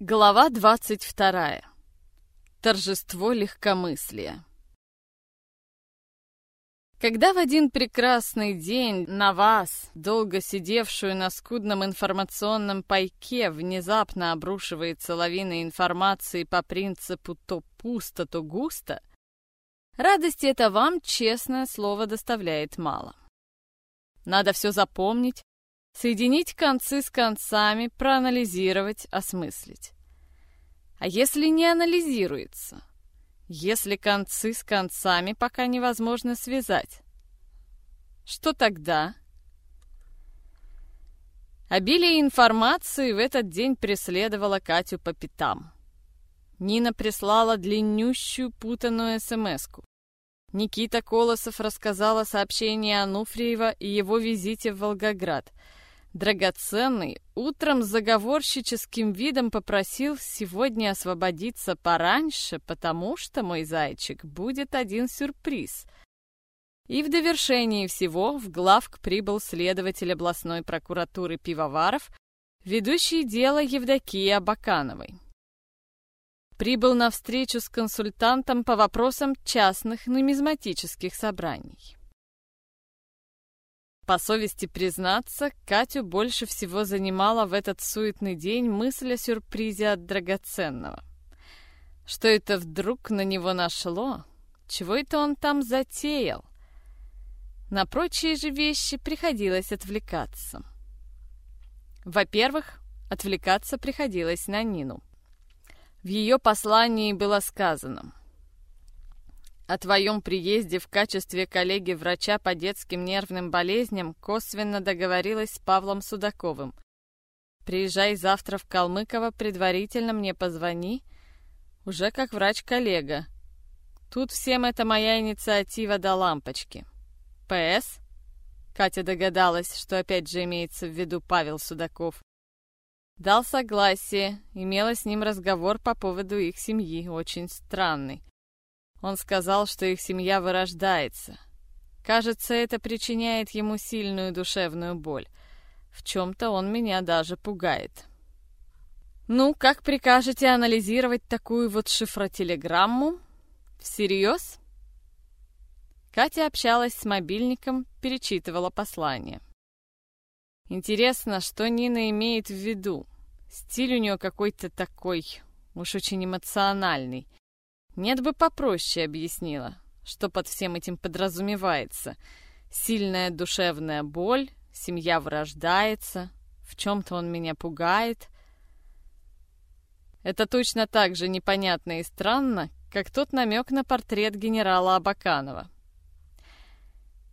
Глава 22. Торжество легкомыслия. Когда в один прекрасный день на вас, долго сидевшую на скудном информационном пайке, внезапно обрушивается лавина информации по принципу то пусто, то густо, радости это вам, честное слово, доставляет мало. Надо все запомнить, Соединить концы с концами, проанализировать, осмыслить. А если не анализируется? Если концы с концами пока невозможно связать? Что тогда? Обилие информации в этот день преследовало Катю по пятам. Нина прислала длиннющую путанную смс-ку. Никита Колосов рассказал о сообщении Ануфриева и его визите в Волгоград – Драгоценный утром с заговорщическим видом попросил сегодня освободиться пораньше, потому что, мой зайчик, будет один сюрприз. И в довершении всего в главк прибыл следователь областной прокуратуры Пивоваров, ведущий дело Евдокии Абакановой. Прибыл на встречу с консультантом по вопросам частных нумизматических собраний. По совести признаться, Катю больше всего занимала в этот суетный день мысль о сюрпризе от драгоценного. Что это вдруг на него нашло? Чего это он там затеял? На прочие же вещи приходилось отвлекаться. Во-первых, отвлекаться приходилось на Нину. В ее послании было сказано о твоем приезде в качестве коллеги-врача по детским нервным болезням косвенно договорилась с Павлом Судаковым. Приезжай завтра в Калмыково, предварительно мне позвони, уже как врач-коллега. Тут всем это моя инициатива до лампочки. П.С. Катя догадалась, что опять же имеется в виду Павел Судаков. Дал согласие, имела с ним разговор по поводу их семьи, очень странный. Он сказал, что их семья вырождается. Кажется, это причиняет ему сильную душевную боль. В чем-то он меня даже пугает. Ну, как прикажете анализировать такую вот шифротелеграмму? Всерьез? Катя общалась с мобильником, перечитывала послание. Интересно, что Нина имеет в виду. Стиль у нее какой-то такой, уж очень эмоциональный. Нет бы попроще объяснила, что под всем этим подразумевается. Сильная душевная боль, семья вырождается, в чем-то он меня пугает. Это точно так же непонятно и странно, как тот намек на портрет генерала Абаканова.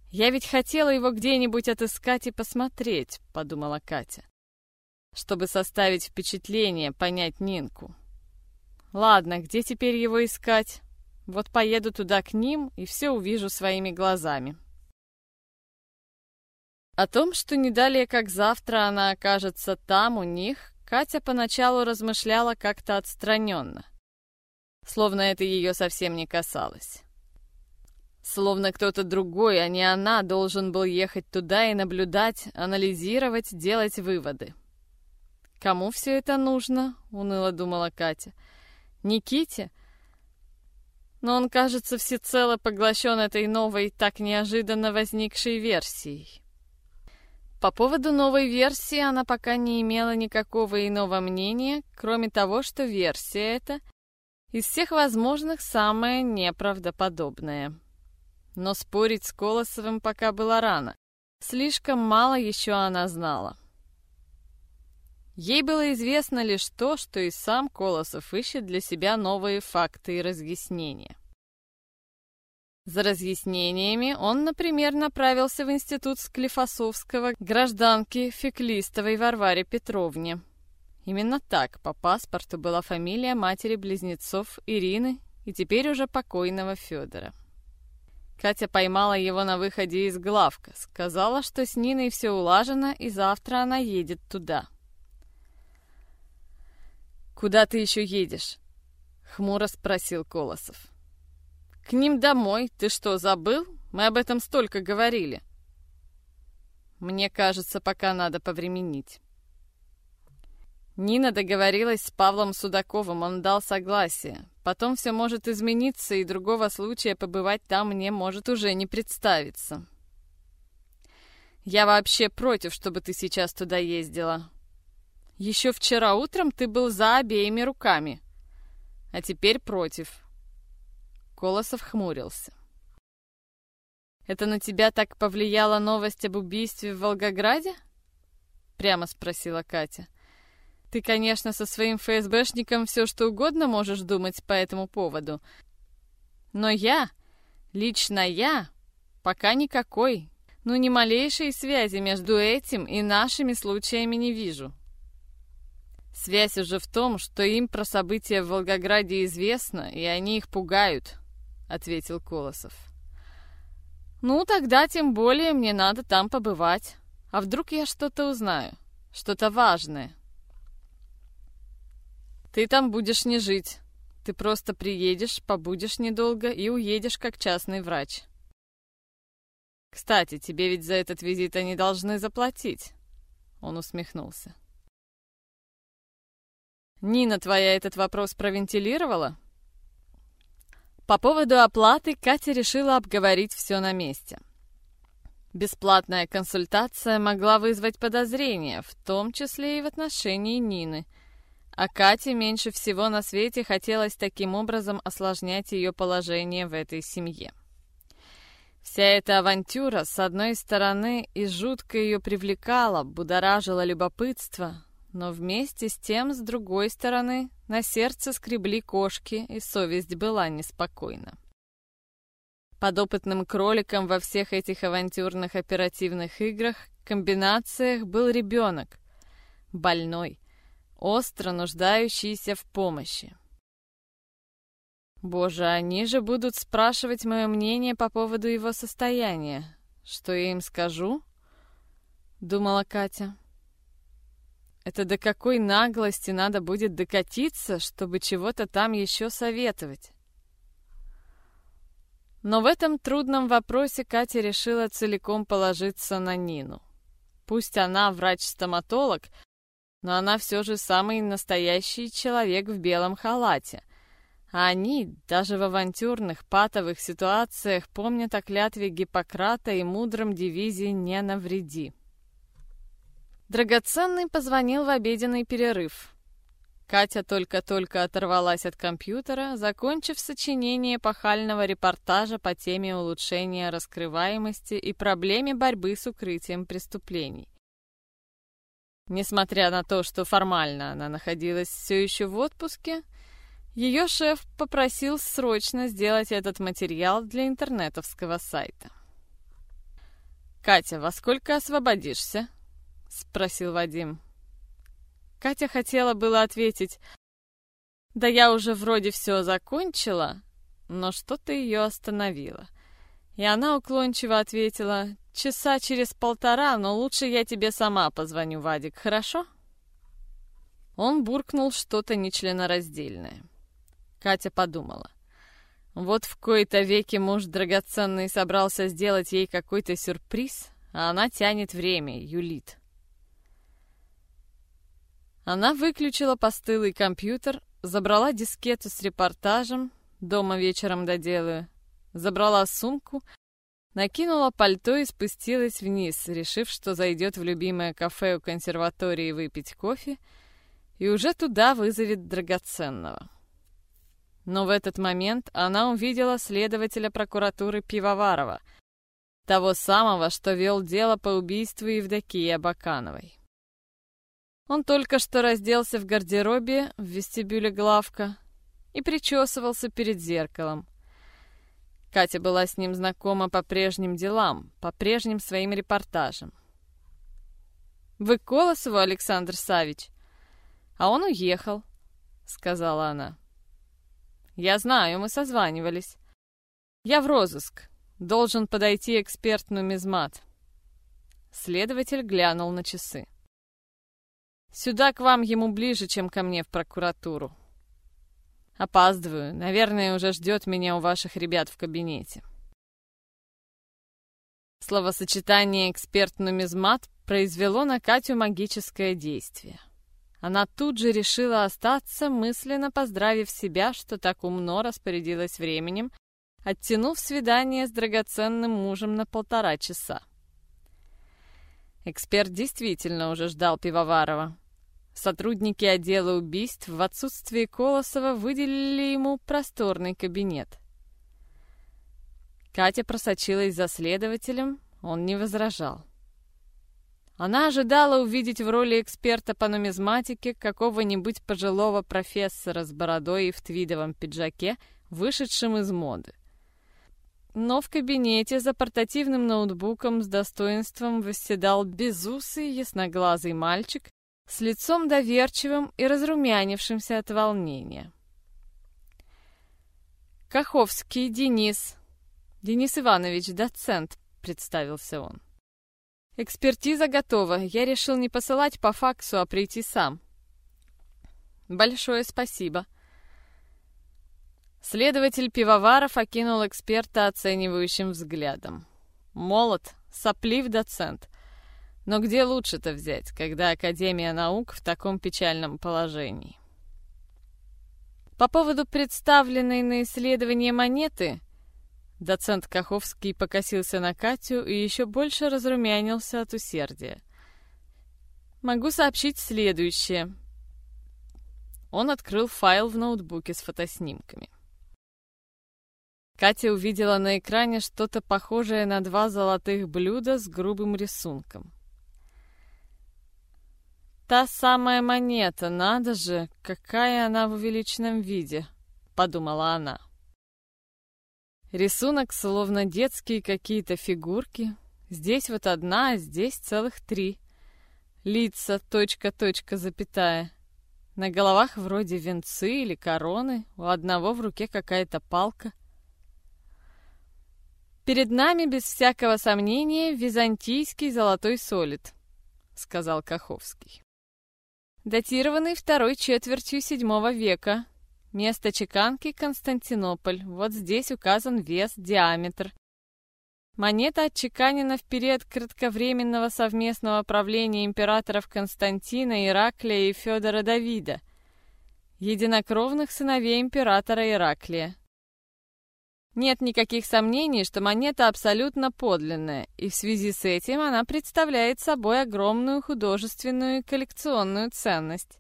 «Я ведь хотела его где-нибудь отыскать и посмотреть», — подумала Катя, «чтобы составить впечатление, понять Нинку». Ладно, где теперь его искать? Вот поеду туда к ним и все увижу своими глазами. О том, что не далее как завтра она окажется там у них, Катя поначалу размышляла как-то отстраненно. Словно это ее совсем не касалось. Словно кто-то другой, а не она, должен был ехать туда и наблюдать, анализировать, делать выводы. «Кому все это нужно?» — уныло думала Катя. — Никите? Но он, кажется, всецело поглощен этой новой, так неожиданно возникшей версией. По поводу новой версии она пока не имела никакого иного мнения, кроме того, что версия эта из всех возможных самая неправдоподобная. Но спорить с Колосовым пока было рано. Слишком мало еще она знала. Ей было известно лишь то, что и сам Колосов ищет для себя новые факты и разъяснения. За разъяснениями он, например, направился в институт Склифосовского гражданки Феклистовой Варваре Петровне. Именно так по паспорту была фамилия матери-близнецов Ирины и теперь уже покойного Федора. Катя поймала его на выходе из главка, сказала, что с Ниной все улажено и завтра она едет туда. «Куда ты еще едешь?» — хмуро спросил Колосов. «К ним домой. Ты что, забыл? Мы об этом столько говорили». «Мне кажется, пока надо повременить». Нина договорилась с Павлом Судаковым, он дал согласие. Потом все может измениться, и другого случая побывать там мне может уже не представиться. Я вообще против, чтобы ты сейчас туда ездила. Еще вчера утром ты был за обеими руками, а теперь против. Колосов хмурился. «Это на тебя так повлияла новость об убийстве в Волгограде?» Прямо спросила Катя. Ты, конечно, со своим ФСБшником все что угодно можешь думать по этому поводу. Но я, лично я, пока никакой, ну ни малейшей связи между этим и нашими случаями не вижу. Связь уже в том, что им про события в Волгограде известно, и они их пугают, ответил Колосов. Ну, тогда тем более мне надо там побывать. А вдруг я что-то узнаю, что-то важное. Ты там будешь не жить. Ты просто приедешь, побудешь недолго и уедешь как частный врач. Кстати, тебе ведь за этот визит они должны заплатить. Он усмехнулся. Нина твоя этот вопрос провентилировала? По поводу оплаты Катя решила обговорить все на месте. Бесплатная консультация могла вызвать подозрения, в том числе и в отношении Нины – а Кате меньше всего на свете хотелось таким образом осложнять ее положение в этой семье. Вся эта авантюра, с одной стороны, и жутко ее привлекала, будоражила любопытство, но вместе с тем, с другой стороны, на сердце скребли кошки, и совесть была неспокойна. Подопытным кроликом во всех этих авантюрных оперативных играх, комбинациях был ребенок, больной, остро нуждающийся в помощи. Боже, они же будут спрашивать мое мнение по поводу его состояния. Что я им скажу? Думала Катя. Это до какой наглости надо будет докатиться, чтобы чего-то там еще советовать? Но в этом трудном вопросе Катя решила целиком положиться на Нину. Пусть она врач-стоматолог, но она все же самый настоящий человек в белом халате. А они, даже в авантюрных, патовых ситуациях, помнят о клятве Гиппократа и мудром девизе «не навреди». Драгоценный позвонил в обеденный перерыв. Катя только-только оторвалась от компьютера, закончив сочинение пахального репортажа по теме улучшения раскрываемости и проблеме борьбы с укрытием преступлений. Несмотря на то, что формально она находилась все еще в отпуске, ее шеф попросил срочно сделать этот материал для интернетовского сайта. «Катя, во сколько освободишься?» — спросил Вадим. Катя хотела было ответить, «Да я уже вроде все закончила», но что-то ее остановило. И она уклончиво ответила, Часа через полтора, но лучше я тебе сама позвоню, Вадик, хорошо? Он буркнул что-то нечленораздельное. Катя подумала. Вот в кои-то веки муж драгоценный собрался сделать ей какой-то сюрприз, а она тянет время, юлит. Она выключила постылый компьютер, забрала дискету с репортажем, дома вечером доделаю, забрала сумку, Накинула пальто и спустилась вниз, решив, что зайдет в любимое кафе у консерватории выпить кофе, и уже туда вызовет драгоценного. Но в этот момент она увидела следователя прокуратуры Пивоварова, того самого, что вел дело по убийству Евдокии Абакановой. Он только что разделся в гардеробе в вестибюле главка и причесывался перед зеркалом, Катя была с ним знакома по прежним делам, по прежним своим репортажам. «Вы Колосову, Александр Савич?» «А он уехал», — сказала она. «Я знаю, мы созванивались. Я в розыск. Должен подойти эксперт нумизмат». Следователь глянул на часы. «Сюда к вам ему ближе, чем ко мне в прокуратуру», Опаздываю. Наверное, уже ждет меня у ваших ребят в кабинете. Словосочетание «эксперт-нумизмат» произвело на Катю магическое действие. Она тут же решила остаться, мысленно поздравив себя, что так умно распорядилась временем, оттянув свидание с драгоценным мужем на полтора часа. Эксперт действительно уже ждал Пивоварова. Сотрудники отдела убийств в отсутствие Колосова выделили ему просторный кабинет. Катя просочилась за следователем, он не возражал. Она ожидала увидеть в роли эксперта по нумизматике какого-нибудь пожилого профессора с бородой и в твидовом пиджаке, вышедшим из моды. Но в кабинете за портативным ноутбуком с достоинством восседал безусый ясноглазый мальчик с лицом доверчивым и разрумянившимся от волнения. «Каховский Денис. Денис Иванович, доцент», — представился он. «Экспертиза готова. Я решил не посылать по факсу, а прийти сам». «Большое спасибо», Следователь Пивоваров окинул эксперта оценивающим взглядом. Молод, соплив доцент. Но где лучше-то взять, когда Академия наук в таком печальном положении? По поводу представленной на исследование монеты, доцент Каховский покосился на Катю и еще больше разрумянился от усердия. Могу сообщить следующее. Он открыл файл в ноутбуке с фотоснимками. Катя увидела на экране что-то похожее на два золотых блюда с грубым рисунком. «Та самая монета, надо же, какая она в увеличенном виде», — подумала она. Рисунок словно детские какие-то фигурки. Здесь вот одна, а здесь целых три. Лица, точка, точка, запятая. На головах вроде венцы или короны, у одного в руке какая-то палка — «Перед нами, без всякого сомнения, византийский золотой солид», — сказал Каховский. «Датированный второй четвертью седьмого века. Место чеканки — Константинополь. Вот здесь указан вес, диаметр. Монета отчеканена в период кратковременного совместного правления императоров Константина, Ираклия и Федора Давида, единокровных сыновей императора Ираклия. Нет никаких сомнений, что монета абсолютно подлинная, и в связи с этим она представляет собой огромную художественную и коллекционную ценность.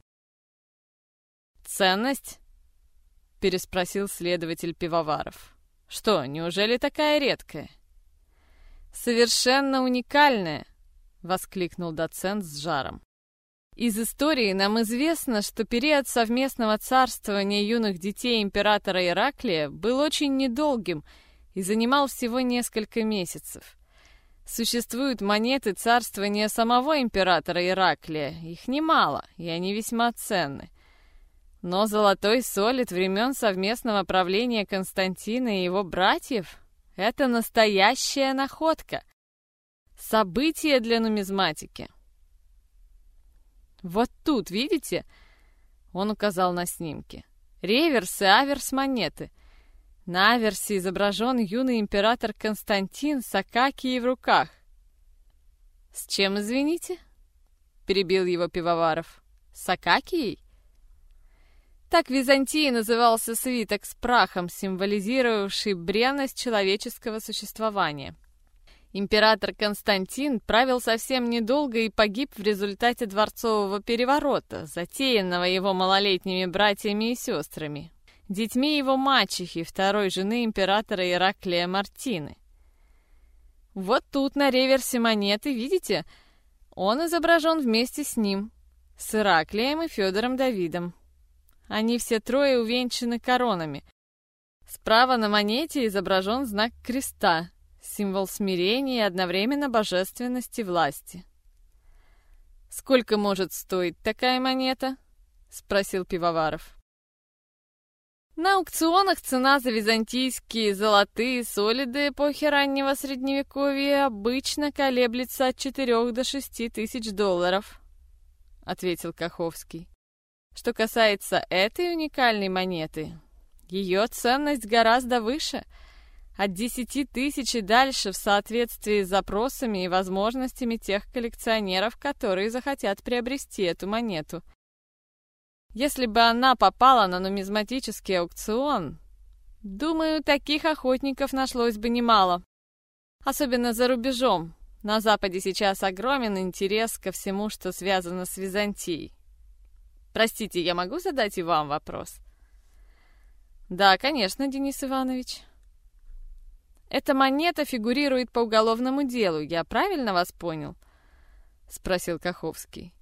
«Ценность?» — переспросил следователь Пивоваров. «Что, неужели такая редкая?» «Совершенно уникальная!» — воскликнул доцент с жаром. Из истории нам известно, что период совместного царствования юных детей императора Ираклия был очень недолгим и занимал всего несколько месяцев. Существуют монеты царствования самого императора Ираклия, их немало, и они весьма ценны. Но золотой солид времен совместного правления Константина и его братьев — это настоящая находка. Событие для нумизматики. Вот тут, видите?» Он указал на снимки. «Реверс и аверс монеты. На аверсе изображен юный император Константин с Акакией в руках». «С чем, извините?» — перебил его Пивоваров. «С Акакией?» Так в Византии назывался свиток с прахом, символизировавший бренность человеческого существования. Император Константин правил совсем недолго и погиб в результате дворцового переворота, затеянного его малолетними братьями и сестрами, детьми его мачехи, второй жены императора Ираклия Мартины. Вот тут на реверсе монеты, видите, он изображен вместе с ним, с Ираклием и Федором Давидом. Они все трое увенчаны коронами. Справа на монете изображен знак креста, символ смирения и одновременно божественности власти. «Сколько может стоить такая монета?» — спросил Пивоваров. На аукционах цена за византийские золотые солиды эпохи раннего средневековья обычно колеблется от 4 до 6 тысяч долларов, ответил Каховский. Что касается этой уникальной монеты, ее ценность гораздо выше — от 10 тысяч и дальше в соответствии с запросами и возможностями тех коллекционеров, которые захотят приобрести эту монету. Если бы она попала на нумизматический аукцион, думаю, таких охотников нашлось бы немало. Особенно за рубежом. На Западе сейчас огромен интерес ко всему, что связано с Византией. Простите, я могу задать и вам вопрос? Да, конечно, Денис Иванович. Эта монета фигурирует по уголовному делу, я правильно вас понял? Спросил Каховский.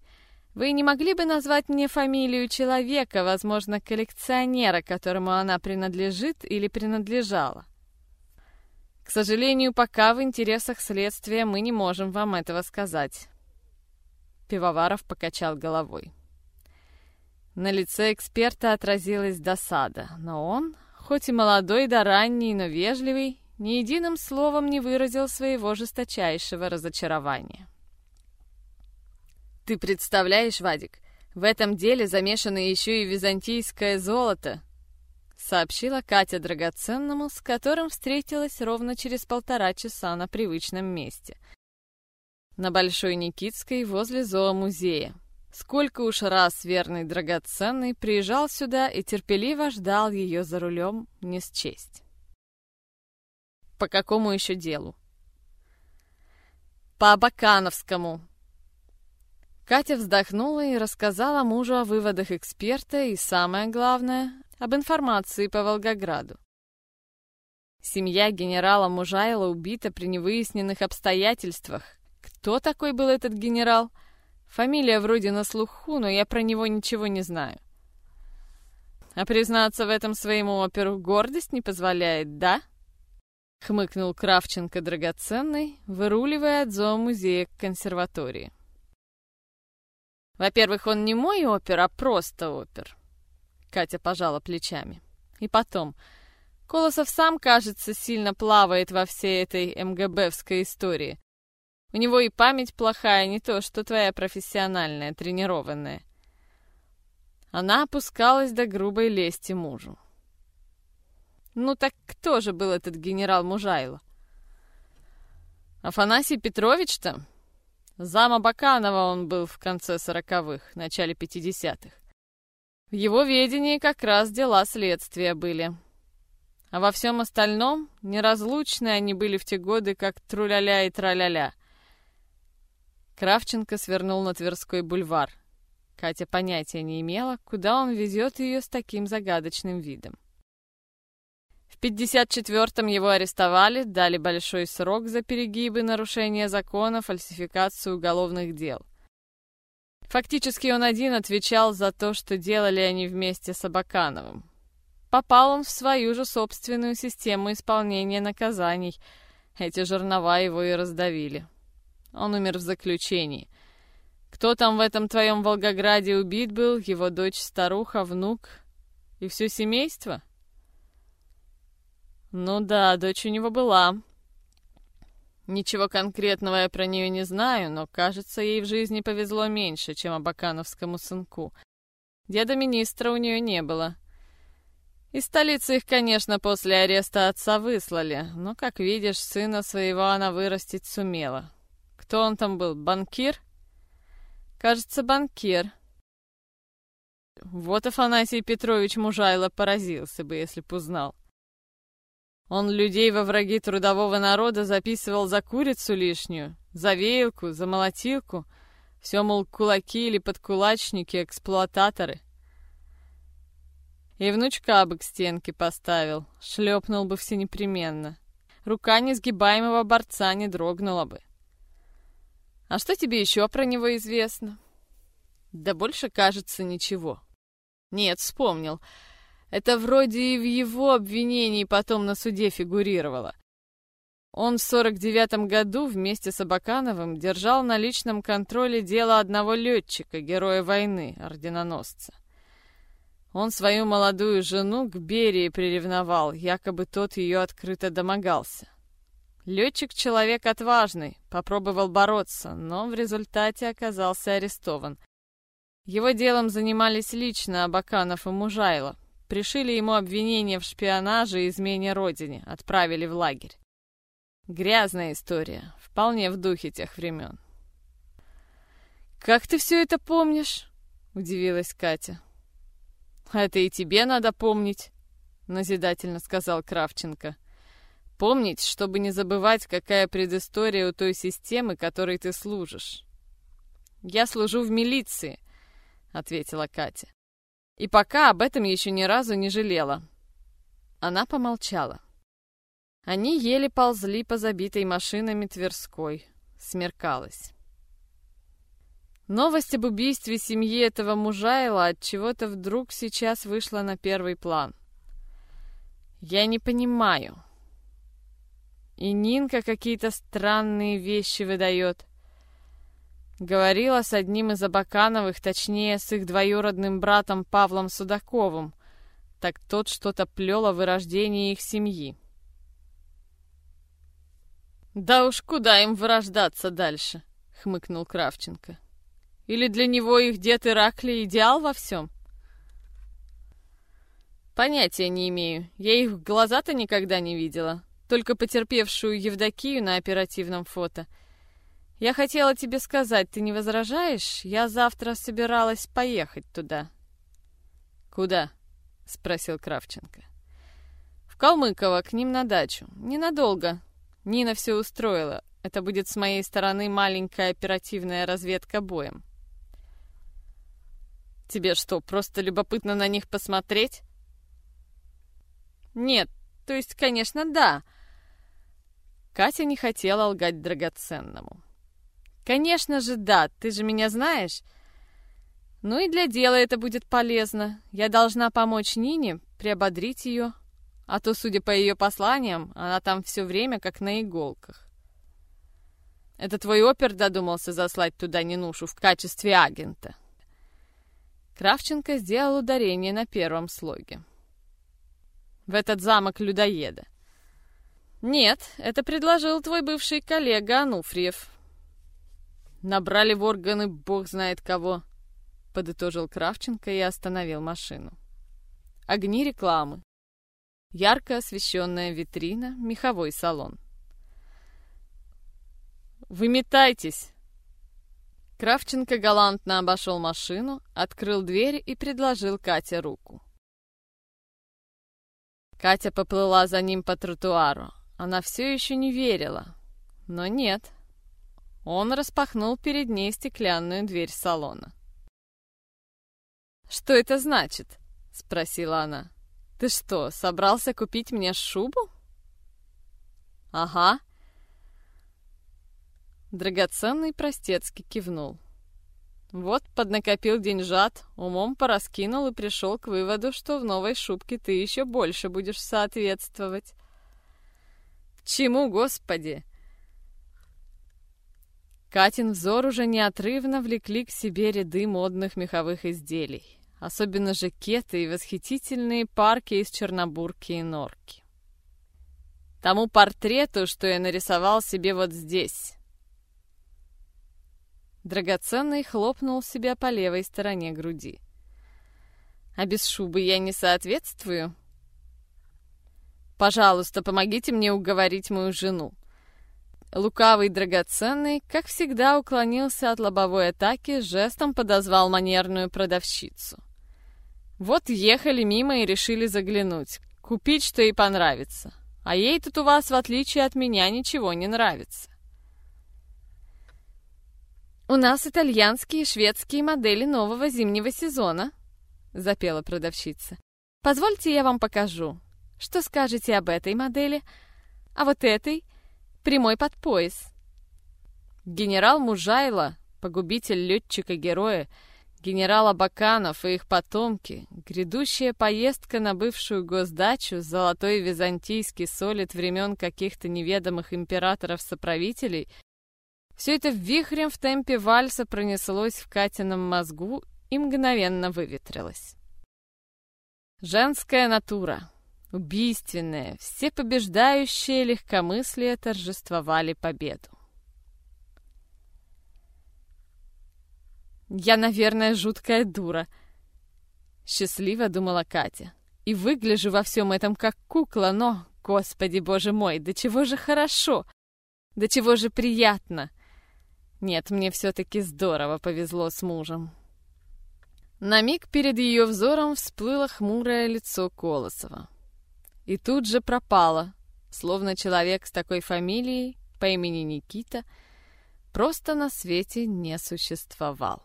Вы не могли бы назвать мне фамилию человека, возможно, коллекционера, которому она принадлежит или принадлежала? К сожалению, пока в интересах следствия мы не можем вам этого сказать. Пивоваров покачал головой. На лице эксперта отразилась досада, но он, хоть и молодой да ранний, но вежливый, ни единым словом не выразил своего жесточайшего разочарования. «Ты представляешь, Вадик, в этом деле замешано еще и византийское золото», сообщила Катя драгоценному, с которым встретилась ровно через полтора часа на привычном месте. На Большой Никитской возле зоомузея. Сколько уж раз верный драгоценный приезжал сюда и терпеливо ждал ее за рулем не счесть. По какому еще делу? По Абакановскому. Катя вздохнула и рассказала мужу о выводах эксперта и, самое главное, об информации по Волгограду. Семья генерала Мужайла убита при невыясненных обстоятельствах. Кто такой был этот генерал? Фамилия вроде на слуху, но я про него ничего не знаю. А признаться в этом своему оперу гордость не позволяет, да? Хмыкнул Кравченко драгоценный, выруливая от зоомузея к консерватории. Во-первых, он не мой опер, а просто опер. Катя пожала плечами. И потом, Колосов сам, кажется, сильно плавает во всей этой МГБовской истории. У него и память плохая, не то, что твоя профессиональная, тренированная. Она опускалась до грубой лести мужу. Ну так кто же был этот генерал Мужайло? Афанасий Петрович-то? Зама Баканова он был в конце сороковых, начале пятидесятых. В его ведении как раз дела следствия были. А во всем остальном неразлучны они были в те годы, как труляля и траляля. Кравченко свернул на Тверской бульвар. Катя понятия не имела, куда он везет ее с таким загадочным видом. В 54-м его арестовали, дали большой срок за перегибы, нарушение закона, фальсификацию уголовных дел. Фактически он один отвечал за то, что делали они вместе с Абакановым. Попал он в свою же собственную систему исполнения наказаний. Эти жернова его и раздавили. Он умер в заключении. Кто там в этом твоем Волгограде убит был? Его дочь, старуха, внук и все семейство? Ну да, дочь у него была, Ничего конкретного я про нее не знаю, но, кажется, ей в жизни повезло меньше, чем Абакановскому сынку. Деда министра у нее не было. Из столицы их, конечно, после ареста отца выслали, но, как видишь, сына своего она вырастить сумела. Кто он там был, банкир? Кажется, банкир. Вот Афанасий Петрович Мужайло поразился бы, если б узнал. Он людей во враги трудового народа записывал за курицу лишнюю, за веялку, за молотилку. Все, мол, кулаки или подкулачники, эксплуататоры. И внучка бы к стенке поставил, шлепнул бы все непременно. Рука несгибаемого борца не дрогнула бы. А что тебе еще про него известно? Да больше, кажется, ничего. Нет, вспомнил. Это вроде и в его обвинении потом на суде фигурировало. Он в 49 году вместе с Абакановым держал на личном контроле дело одного летчика, героя войны, орденоносца. Он свою молодую жену к Берии приревновал, якобы тот ее открыто домогался. Летчик — человек отважный, попробовал бороться, но в результате оказался арестован. Его делом занимались лично Абаканов и Мужайло, Пришили ему обвинение в шпионаже и измене родине, отправили в лагерь. Грязная история, вполне в духе тех времен. «Как ты все это помнишь?» — удивилась Катя. это и тебе надо помнить», — назидательно сказал Кравченко. «Помнить, чтобы не забывать, какая предыстория у той системы, которой ты служишь». «Я служу в милиции», — ответила Катя. «И пока об этом еще ни разу не жалела». Она помолчала. Они еле ползли по забитой машинами Тверской. Смеркалось. Новость об убийстве семьи этого мужайла от чего-то вдруг сейчас вышла на первый план. Я не понимаю. И Нинка какие-то странные вещи выдает. Говорила с одним из Абакановых, точнее, с их двоюродным братом Павлом Судаковым. Так тот что-то плел о вырождении их семьи. «Да уж куда им вырождаться дальше?» — хмыкнул Кравченко. Или для него их дед Ираклий идеал во всем? Понятия не имею. Я их в глаза-то никогда не видела. Только потерпевшую Евдокию на оперативном фото. Я хотела тебе сказать, ты не возражаешь? Я завтра собиралась поехать туда. Куда? Спросил Кравченко. В Калмыково, к ним на дачу. Ненадолго. Нина все устроила. Это будет с моей стороны маленькая оперативная разведка боем. Тебе что, просто любопытно на них посмотреть? Нет, то есть, конечно, да. Катя не хотела лгать драгоценному. Конечно же, да, ты же меня знаешь. Ну и для дела это будет полезно. Я должна помочь Нине, приободрить ее. А то, судя по ее посланиям, она там все время как на иголках. Это твой опер додумался заслать туда Нинушу в качестве агента. Кравченко сделал ударение на первом слоге. В этот замок людоеда. Нет, это предложил твой бывший коллега Ануфриев. Набрали в органы бог знает кого, подытожил Кравченко и остановил машину. Огни рекламы. Ярко освещенная витрина, меховой салон. «Выметайтесь!» Кравченко галантно обошел машину, открыл дверь и предложил Кате руку. Катя поплыла за ним по тротуару. Она все еще не верила. Но нет. Он распахнул перед ней стеклянную дверь салона. «Что это значит?» — спросила она. «Ты что, собрался купить мне шубу?» «Ага», Драгоценный простецкий кивнул. Вот поднакопил деньжат, умом пораскинул и пришел к выводу, что в новой шубке ты еще больше будешь соответствовать. Чему, Господи? Катин взор уже неотрывно влекли к себе ряды модных меховых изделий, особенно жакеты и восхитительные парки из чернобурки и норки. Тому портрету, что я нарисовал себе вот здесь, Драгоценный хлопнул себя по левой стороне груди. «А без шубы я не соответствую?» «Пожалуйста, помогите мне уговорить мою жену». Лукавый драгоценный, как всегда, уклонился от лобовой атаки, жестом подозвал манерную продавщицу. Вот ехали мимо и решили заглянуть, купить, что ей понравится. А ей тут у вас, в отличие от меня, ничего не нравится. «У нас итальянские и шведские модели нового зимнего сезона», — запела продавщица. «Позвольте, я вам покажу. Что скажете об этой модели? А вот этой? Прямой под пояс». Генерал Мужайло, погубитель летчика-героя, генерал Абаканов и их потомки, грядущая поездка на бывшую госдачу, золотой византийский солид времен каких-то неведомых императоров-соправителей — все это вихрем в темпе вальса пронеслось в Катином мозгу и мгновенно выветрилось. Женская натура, убийственная, всепобеждающее легкомыслие торжествовали победу. «Я, наверное, жуткая дура», — счастливо думала Катя. «И выгляжу во всем этом как кукла, но, господи боже мой, до чего же хорошо, до чего же приятно!» Нет, мне все-таки здорово повезло с мужем. На миг перед ее взором всплыло хмурое лицо Колосова. И тут же пропало, словно человек с такой фамилией по имени Никита просто на свете не существовал.